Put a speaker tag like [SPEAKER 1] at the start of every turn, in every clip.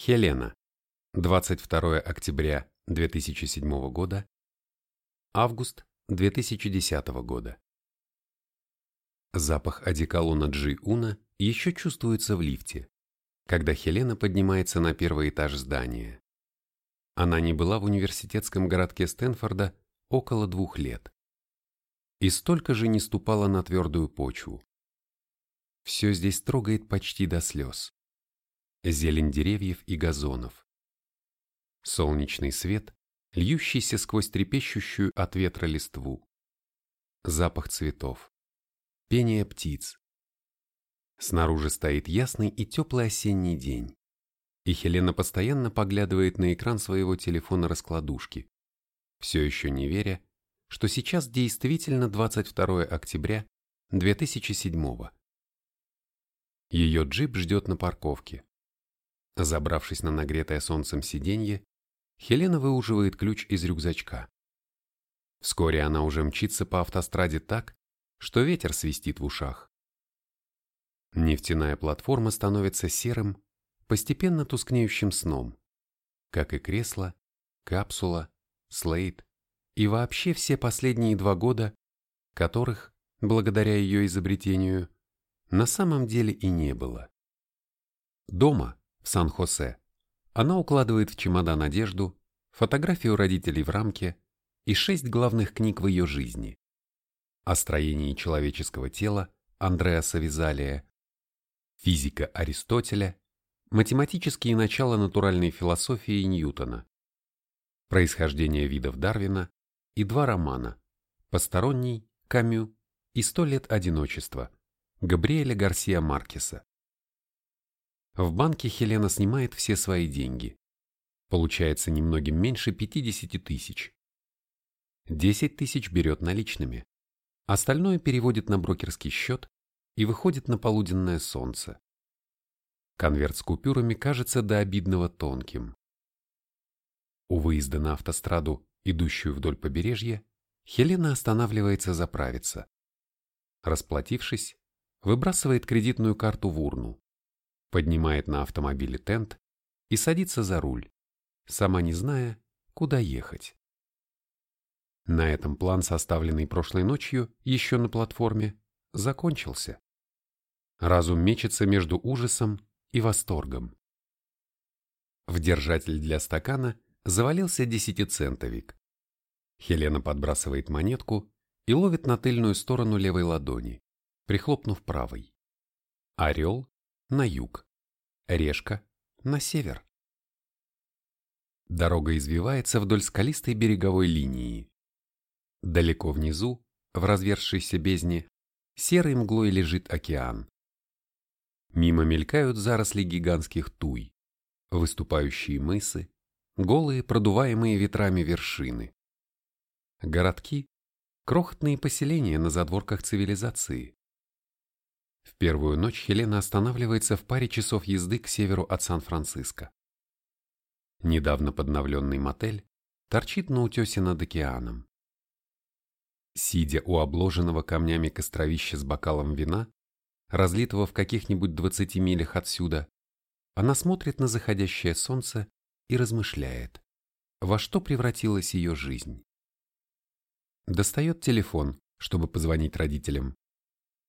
[SPEAKER 1] Хелена. 22 октября 2007 года. Август 2010 года. Запах одеколона Джи Уна еще чувствуется в лифте, когда Хелена поднимается на первый этаж здания. Она не была в университетском городке Стэнфорда около двух лет. И столько же не ступала на твердую почву. Все здесь трогает почти до слез зелень деревьев и газонов. Солнечный свет, льющийся сквозь трепещущую от ветра листву. Запах цветов. Пение птиц. Снаружи стоит ясный и теплый осенний день. И Хелена постоянно поглядывает на экран своего телефона-раскладушки, все еще не веря, что сейчас действительно 22 октября 2007 -го. Ее джип ждет на парковке. Забравшись на нагретое солнцем сиденье, Хелена выуживает ключ из рюкзачка. Вскоре она уже мчится по автостраде так, что ветер свистит в ушах. Нефтяная платформа становится серым, постепенно тускнеющим сном, как и кресло, капсула, слейд и вообще все последние два года, которых, благодаря ее изобретению, на самом деле и не было. Дома, Сан-Хосе. Она укладывает в чемодан одежду, фотографию родителей в рамке и шесть главных книг в ее жизни. О строении человеческого тела Андреаса Визалия, физика Аристотеля, математические начала натуральной философии Ньютона, происхождение видов Дарвина и два романа «Посторонний», «Камю» и «Сто лет одиночества» Габриэля Гарсия Маркеса. В банке Хелена снимает все свои деньги. Получается немногим меньше 50 тысяч. 10 тысяч берет наличными. Остальное переводит на брокерский счет и выходит на полуденное солнце. Конверт с купюрами кажется до обидного тонким. У выезда на автостраду, идущую вдоль побережья, Хелена останавливается заправиться. Расплатившись, выбрасывает кредитную карту в урну поднимает на автомобиле тент и садится за руль, сама не зная, куда ехать. На этом план, составленный прошлой ночью еще на платформе, закончился. Разум мечется между ужасом и восторгом. В держатель для стакана завалился десятицентовик. Хелена подбрасывает монетку и ловит на тыльную сторону левой ладони, прихлопнув правой. Орел на юг, решка на север. Дорога извивается вдоль скалистой береговой линии. Далеко внизу, в разверзшейся бездне, серой мглой лежит океан. Мимо мелькают заросли гигантских туй, выступающие мысы, голые, продуваемые ветрами вершины. Городки – крохотные поселения на задворках цивилизации. Первую ночь Хелена останавливается в паре часов езды к северу от Сан-Франциско. Недавно подновленный мотель торчит на утесе над океаном. Сидя у обложенного камнями костровища с бокалом вина, разлитого в каких-нибудь двадцати милях отсюда, она смотрит на заходящее солнце и размышляет, во что превратилась ее жизнь. Достает телефон, чтобы позвонить родителям,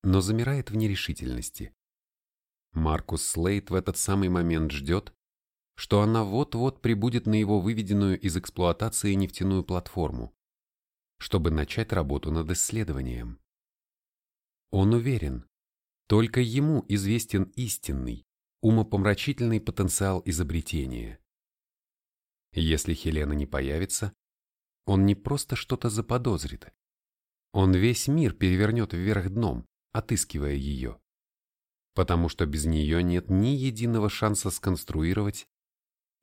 [SPEAKER 1] но замирает в нерешительности. Маркус Слейт в этот самый момент ждет, что она вот-вот прибудет на его выведенную из эксплуатации нефтяную платформу, чтобы начать работу над исследованием. Он уверен, только ему известен истинный, умопомрачительный потенциал изобретения. Если Хелена не появится, он не просто что-то заподозрит, он весь мир перевернет вверх дном, отыскивая ее. Потому что без нее нет ни единого шанса сконструировать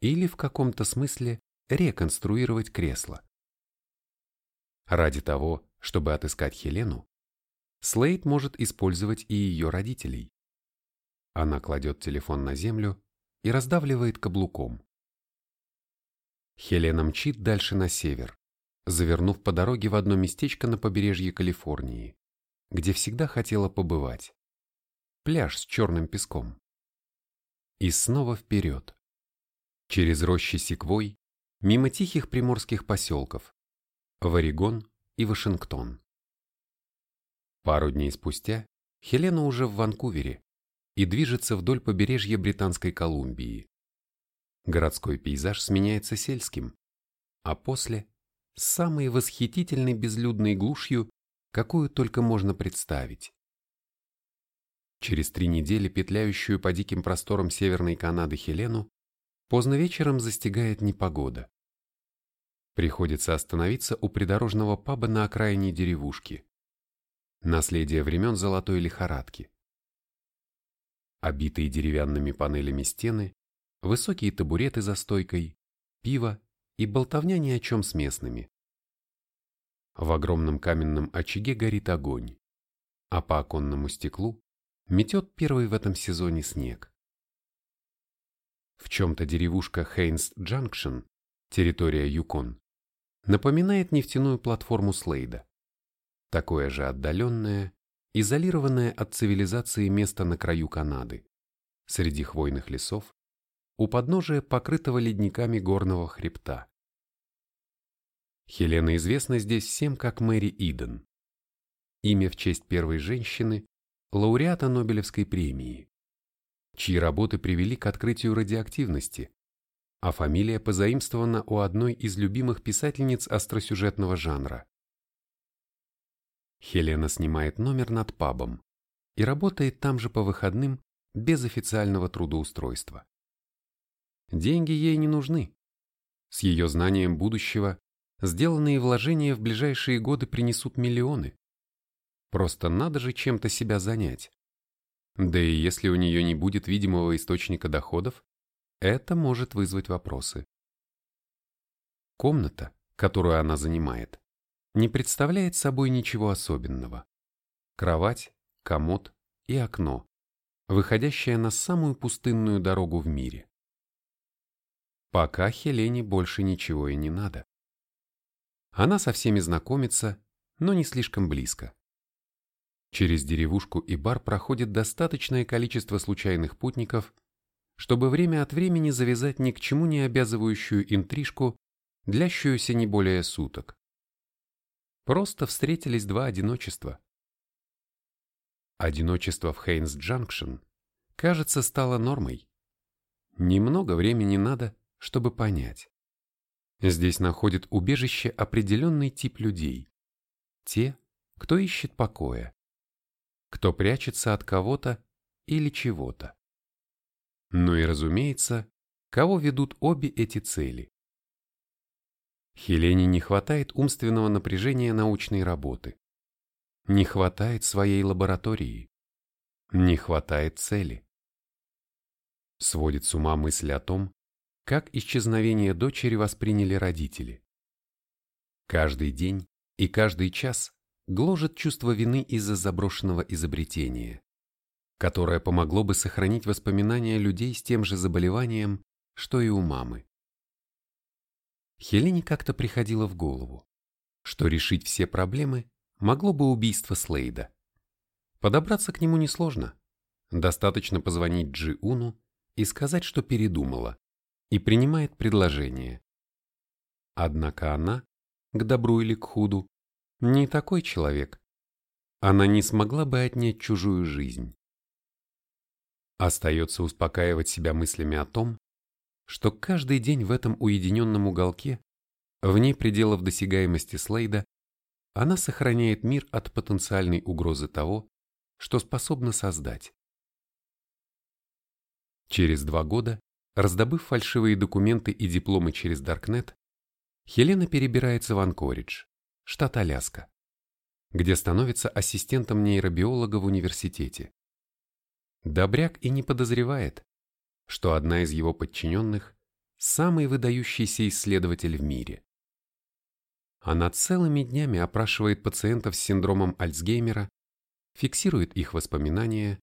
[SPEAKER 1] или в каком-то смысле реконструировать кресло. Ради того, чтобы отыскать Хелену, Слейд может использовать и ее родителей. Она кладет телефон на землю и раздавливает каблуком. Хелена мчит дальше на север, завернув по дороге в одно местечко на побережье Калифорнии где всегда хотела побывать. Пляж с черным песком. И снова вперед. через рощи секвой, мимо тихих приморских поселков, в Орегон и Вашингтон. Пару дней спустя Хелена уже в Ванкувере и движется вдоль побережья Британской Колумбии. Городской пейзаж сменяется сельским, а после – самой восхитительной безлюдной глушью, какую только можно представить. Через три недели петляющую по диким просторам Северной Канады Хелену поздно вечером застигает непогода. Приходится остановиться у придорожного паба на окраине деревушки. Наследие времен золотой лихорадки. Обитые деревянными панелями стены, высокие табуреты за стойкой, пиво и болтовня ни о чем с местными. В огромном каменном очаге горит огонь, а по оконному стеклу метет первый в этом сезоне снег. В чем-то деревушка Хейнс Джанкшн, территория Юкон, напоминает нефтяную платформу Слейда. Такое же отдаленное, изолированное от цивилизации место на краю Канады, среди хвойных лесов, у подножия покрытого ледниками горного хребта. Хелена известна здесь всем как Мэри Иден. Имя в честь первой женщины, лауреата Нобелевской премии, чьи работы привели к открытию радиоактивности, а фамилия позаимствована у одной из любимых писательниц остросюжетного жанра. Хелена снимает номер над пабом и работает там же по выходным без официального трудоустройства. Деньги ей не нужны. С ее знанием будущего сделанные вложения в ближайшие годы принесут миллионы. Просто надо же чем-то себя занять. Да и если у нее не будет видимого источника доходов, это может вызвать вопросы. Комната, которую она занимает, не представляет собой ничего особенного. Кровать, комод и окно, выходящее на самую пустынную дорогу в мире. Пока Хелене больше ничего и не надо. Она со всеми знакомится, но не слишком близко. Через деревушку и бар проходит достаточное количество случайных путников, чтобы время от времени завязать ни к чему не обязывающую интрижку, длящуюся не более суток. Просто встретились два одиночества. Одиночество в Хейнс-Джанкшен, кажется, стало нормой. Немного времени надо, чтобы понять. Здесь находит убежище определенный тип людей. Те, кто ищет покоя кто прячется от кого-то или чего-то. Ну и разумеется, кого ведут обе эти цели. Хелене не хватает умственного напряжения научной работы. Не хватает своей лаборатории. Не хватает цели. Сводит с ума мысль о том, как исчезновение дочери восприняли родители. Каждый день и каждый час гложет чувство вины из-за заброшенного изобретения, которое помогло бы сохранить воспоминания людей с тем же заболеванием, что и у мамы. Хелене как-то приходило в голову, что решить все проблемы могло бы убийство Слейда. Подобраться к нему несложно. Достаточно позвонить Джи Уну и сказать, что передумала, и принимает предложение. Однако она, к добру или к худу, не такой человек. Она не смогла бы отнять чужую жизнь. Остается успокаивать себя мыслями о том, что каждый день в этом уединенном уголке, вне пределов досягаемости Слейда, она сохраняет мир от потенциальной угрозы того, что способна создать. Через два года, раздобыв фальшивые документы и дипломы через Даркнет, Хелена перебирается в Анкоридж штат Аляска, где становится ассистентом нейробиолога в университете. Добряк и не подозревает, что одна из его подчиненных – самый выдающийся исследователь в мире. Она целыми днями опрашивает пациентов с синдромом Альцгеймера, фиксирует их воспоминания,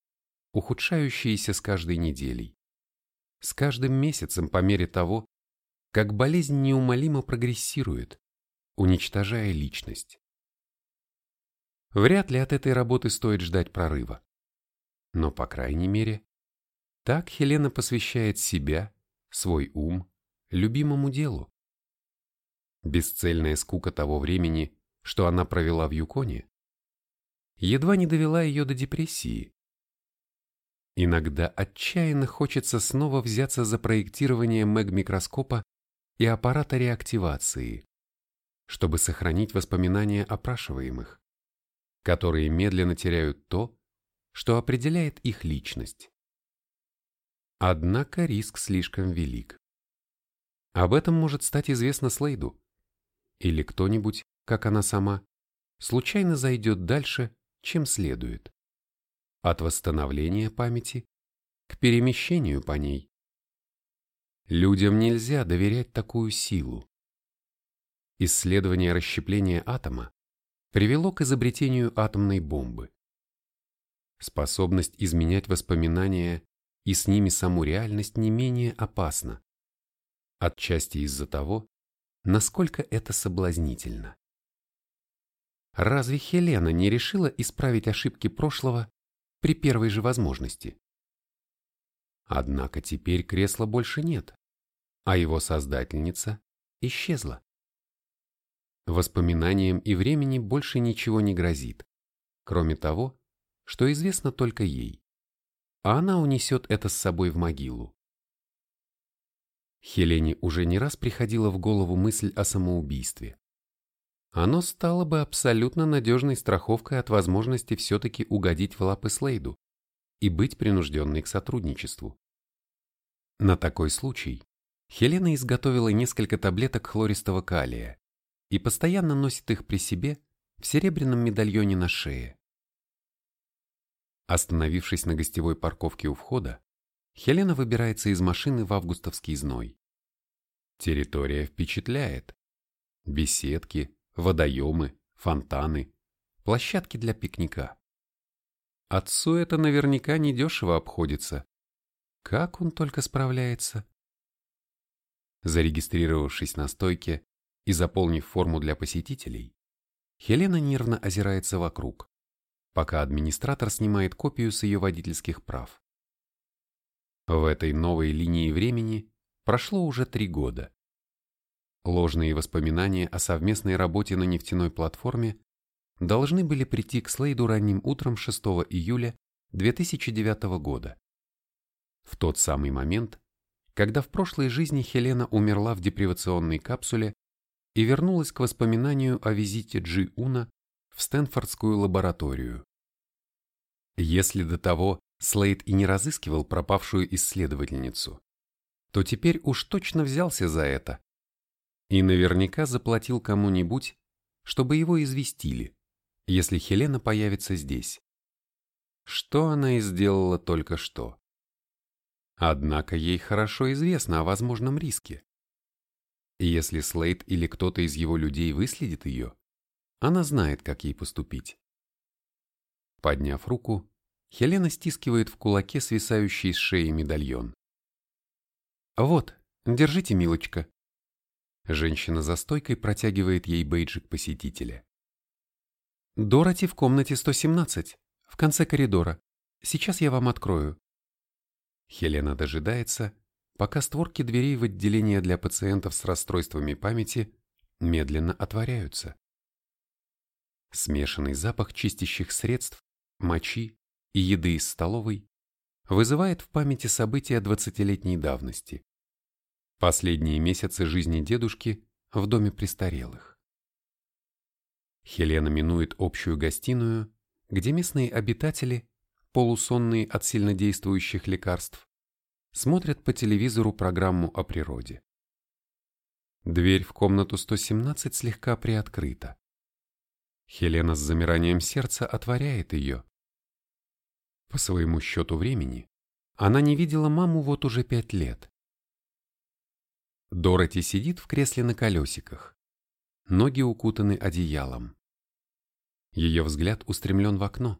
[SPEAKER 1] ухудшающиеся с каждой неделей, с каждым месяцем по мере того, как болезнь неумолимо прогрессирует, уничтожая личность. Вряд ли от этой работы стоит ждать прорыва. Но, по крайней мере, так Хелена посвящает себя, свой ум любимому делу. Бесцельная скука того времени, что она провела в Юконе, едва не довела ее до депрессии. Иногда отчаянно хочется снова взяться за проектирование мэг-микроскопа и аппарата реактивации, чтобы сохранить воспоминания опрашиваемых, которые медленно теряют то, что определяет их личность. Однако риск слишком велик. Об этом может стать известно Слейду. Или кто-нибудь, как она сама, случайно зайдет дальше, чем следует. От восстановления памяти к перемещению по ней. Людям нельзя доверять такую силу. Исследование расщепления атома привело к изобретению атомной бомбы. Способность изменять воспоминания и с ними саму реальность не менее опасна. Отчасти из-за того, насколько это соблазнительно. Разве Хелена не решила исправить ошибки прошлого при первой же возможности? Однако теперь кресла больше нет, а его создательница исчезла. Воспоминаниям и времени больше ничего не грозит, кроме того, что известно только ей, а она унесет это с собой в могилу. Хелене уже не раз приходила в голову мысль о самоубийстве. Оно стало бы абсолютно надежной страховкой от возможности все-таки угодить в лапы Слейду и быть принужденной к сотрудничеству. На такой случай Хелена изготовила несколько таблеток хлористого калия и постоянно носит их при себе в серебряном медальоне на шее. Остановившись на гостевой парковке у входа, Хелена выбирается из машины в августовский зной. Территория впечатляет. Беседки, водоемы, фонтаны, площадки для пикника. Отцу это наверняка недешево обходится. Как он только справляется? Зарегистрировавшись на стойке и заполнив форму для посетителей, Хелена нервно озирается вокруг, пока администратор снимает копию с ее водительских прав. В этой новой линии времени прошло уже три года. Ложные воспоминания о совместной работе на нефтяной платформе должны были прийти к Слейду ранним утром 6 июля 2009 года. В тот самый момент, когда в прошлой жизни Хелена умерла в депривационной капсуле и вернулась к воспоминанию о визите Джи Уна в Стэнфордскую лабораторию. Если до того Слейд и не разыскивал пропавшую исследовательницу, то теперь уж точно взялся за это и наверняка заплатил кому-нибудь, чтобы его известили, если Хелена появится здесь. Что она и сделала только что. Однако ей хорошо известно о возможном риске. Если Слейд или кто-то из его людей выследит ее, она знает, как ей поступить. Подняв руку, Хелена стискивает в кулаке свисающий с шеи медальон. «Вот, держите, милочка». Женщина за стойкой протягивает ей бейджик посетителя. «Дороти в комнате 117, в конце коридора. Сейчас я вам открою». Хелена дожидается, пока створки дверей в отделение для пациентов с расстройствами памяти медленно отворяются. Смешанный запах чистящих средств, мочи и еды из столовой вызывает в памяти события двадцатилетней давности. Последние месяцы жизни дедушки в доме престарелых. Хелена минует общую гостиную, где местные обитатели, полусонные от сильнодействующих лекарств, смотрят по телевизору программу о природе. Дверь в комнату 117 слегка приоткрыта. Хелена с замиранием сердца отворяет ее. По своему счету времени она не видела маму вот уже пять лет. Дороти сидит в кресле на колесиках. Ноги укутаны одеялом. Ее взгляд устремлен в окно,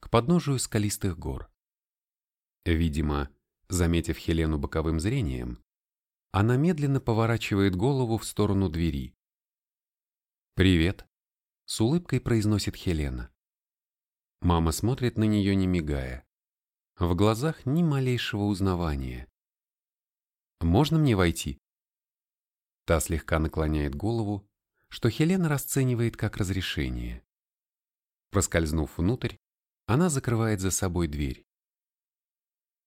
[SPEAKER 1] к подножию скалистых гор. Видимо, заметив Хелену боковым зрением, она медленно поворачивает голову в сторону двери. «Привет», с улыбкой произносит Хелена. Мама смотрит на нее, не мигая. В глазах ни малейшего узнавания. «Можно мне войти?» Та слегка наклоняет голову, что Хелена расценивает как разрешение. Проскользнув внутрь, она закрывает за собой дверь.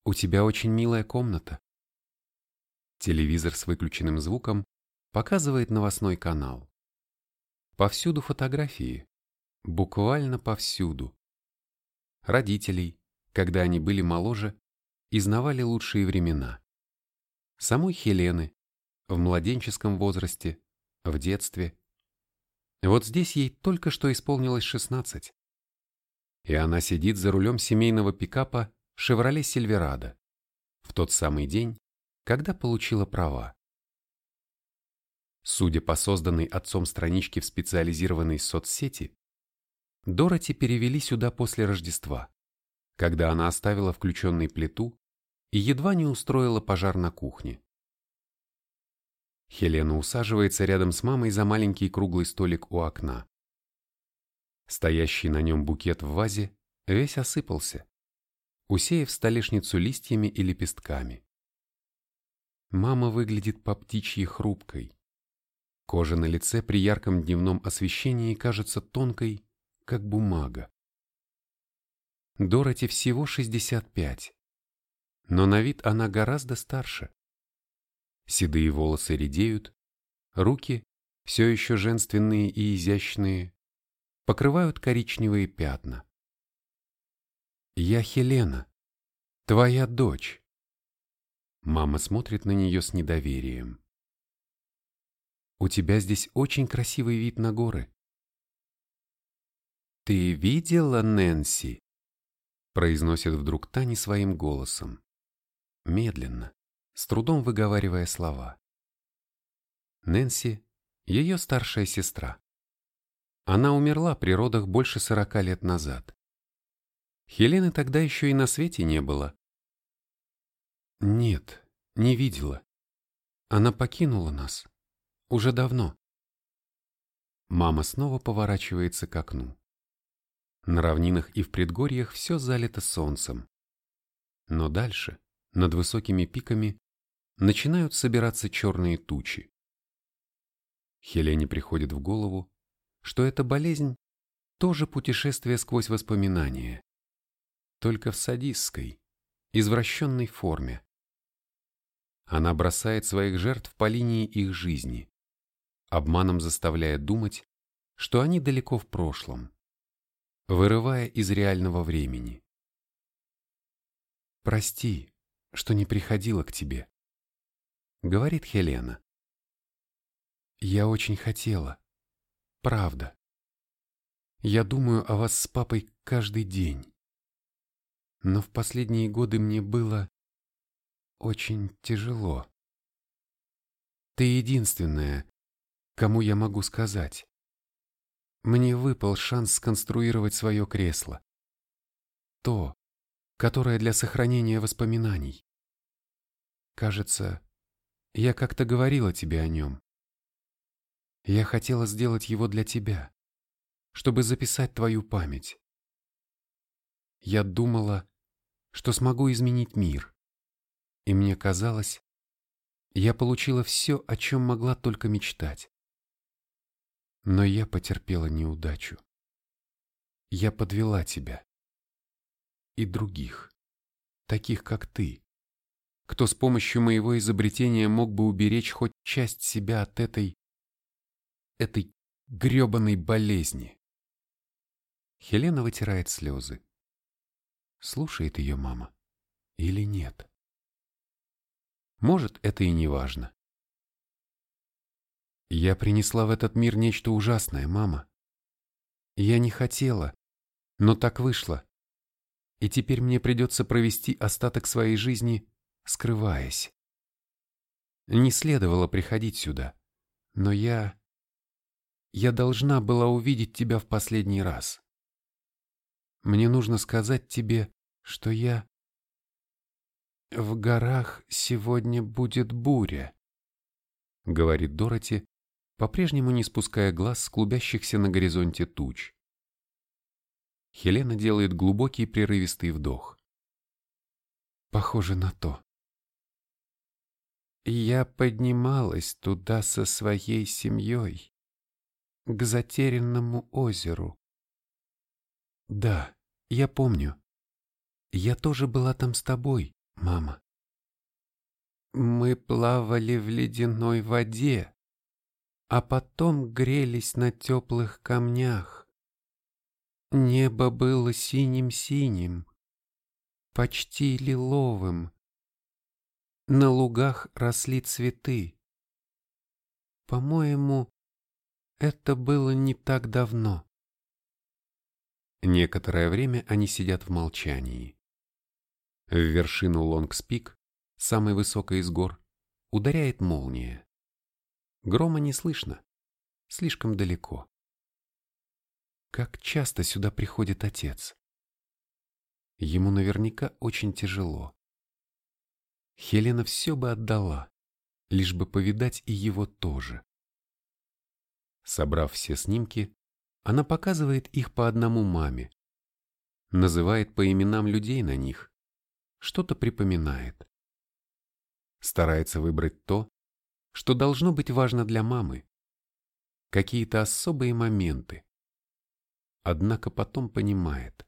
[SPEAKER 1] «У тебя очень милая комната». Телевизор с выключенным звуком показывает новостной канал. Повсюду фотографии. Буквально повсюду. Родителей, когда они были моложе, изнавали лучшие времена. Самой Хелены, в младенческом возрасте, в детстве. Вот здесь ей только что исполнилось 16. И она сидит за рулем семейного пикапа «Шевроле Сильверадо» в тот самый день, когда получила права. Судя по созданной отцом страничке в специализированной соцсети, Дороти перевели сюда после Рождества, когда она оставила включенной плиту и едва не устроила пожар на кухне. Хелена усаживается рядом с мамой за маленький круглый столик у окна. Стоящий на нем букет в вазе весь осыпался, усеяв столешницу листьями и лепестками. Мама выглядит по птичьи хрупкой, Кожа на лице при ярком дневном освещении кажется тонкой, как бумага. Дороти всего 65, но на вид она гораздо старше. Седые волосы редеют, руки, все еще женственные и изящные, покрывают коричневые пятна. «Я Хелена, твоя дочь». Мама смотрит на нее с недоверием. У тебя здесь очень красивый вид на горы. Ты видела Нэнси? произносит вдруг Тани своим голосом. Медленно, с трудом выговаривая слова. Нэнси – ее старшая сестра. Она умерла при родах больше сорока лет назад. Хелены тогда еще и на свете не было. Нет, не видела. Она покинула нас. Уже давно. Мама снова поворачивается к окну. На равнинах и в предгорьях все залито солнцем. Но дальше, над высокими пиками, начинают собираться черные тучи. Хелене приходит в голову, что эта болезнь тоже путешествие сквозь воспоминания, только в садистской, извращенной форме. Она бросает своих жертв по линии их жизни, обманом заставляя думать, что они далеко в прошлом, вырывая из реального времени. «Прости, что не приходила к тебе», — говорит Хелена. «Я очень хотела. Правда. Я думаю о вас с папой каждый день. Но в последние годы мне было очень тяжело. Ты единственная, кому я могу сказать. Мне выпал шанс сконструировать свое кресло. То, которое для сохранения воспоминаний. Кажется, я как-то говорила тебе о нем. Я хотела сделать его для тебя, чтобы записать твою память. Я думала, что смогу изменить мир. И мне казалось, я получила все, о чем могла только мечтать. Но я потерпела неудачу. Я подвела тебя. И других, таких как ты, кто с помощью моего изобретения мог бы уберечь хоть часть себя от этой... этой гребаной болезни. Хелена вытирает слезы. Слушает ее мама или нет? Может, это и не важно. Я принесла в этот мир нечто ужасное, мама. Я не хотела, но так вышло. И теперь мне придется провести остаток своей жизни, скрываясь. Не следовало приходить сюда, но я... Я должна была увидеть тебя в последний раз. Мне нужно сказать тебе, что я... В горах сегодня будет буря, говорит Дороти, по-прежнему не спуская глаз с клубящихся на горизонте туч. Хелена делает глубокий прерывистый вдох. Похоже на то.
[SPEAKER 2] Я поднималась туда со своей семьей, к затерянному озеру. Да, я помню. Я тоже была там с тобой, мама. Мы плавали в ледяной воде, а потом грелись на теплых камнях. Небо было синим-синим, почти лиловым. На лугах росли цветы. По-моему, это было не так давно.
[SPEAKER 1] Некоторое время они сидят в молчании. В вершину Лонгспик, самой высокой из гор, ударяет молния. Грома не слышно, слишком далеко. Как часто сюда приходит отец? Ему наверняка очень тяжело. Хелена все бы отдала, лишь бы повидать и его тоже. Собрав все снимки, она показывает их по одному маме, называет по именам людей на них, что-то припоминает. Старается выбрать то, что должно быть важно для мамы, какие-то особые моменты. Однако потом понимает,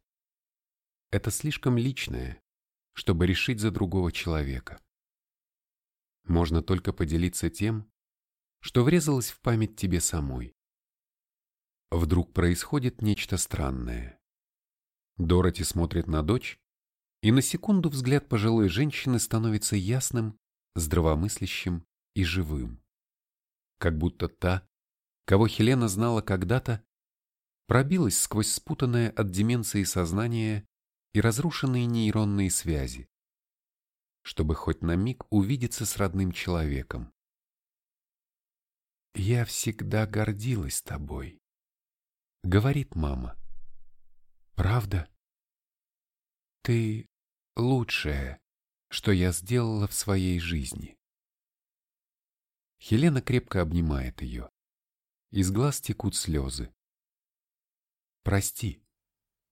[SPEAKER 1] это слишком личное, чтобы решить за другого человека. Можно только поделиться тем, что врезалось в память тебе самой. Вдруг происходит нечто странное. Дороти смотрит на дочь, и на секунду взгляд пожилой женщины становится ясным, здравомыслящим и живым. Как будто та, кого Хелена знала когда-то, пробилась сквозь спутанное от деменции сознание и разрушенные нейронные связи, чтобы хоть на миг увидеться с родным человеком.
[SPEAKER 2] «Я всегда гордилась тобой», —
[SPEAKER 1] говорит мама.
[SPEAKER 2] «Правда? Ты лучшее, что я сделала в своей жизни».
[SPEAKER 1] Хелена крепко обнимает ее. Из глаз текут слезы.
[SPEAKER 2] «Прости,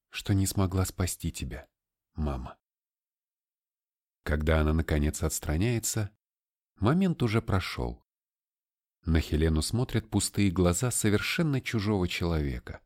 [SPEAKER 2] что не смогла спасти тебя, мама».
[SPEAKER 1] Когда она, наконец, отстраняется, момент уже прошел. На Хелену смотрят пустые глаза совершенно чужого человека.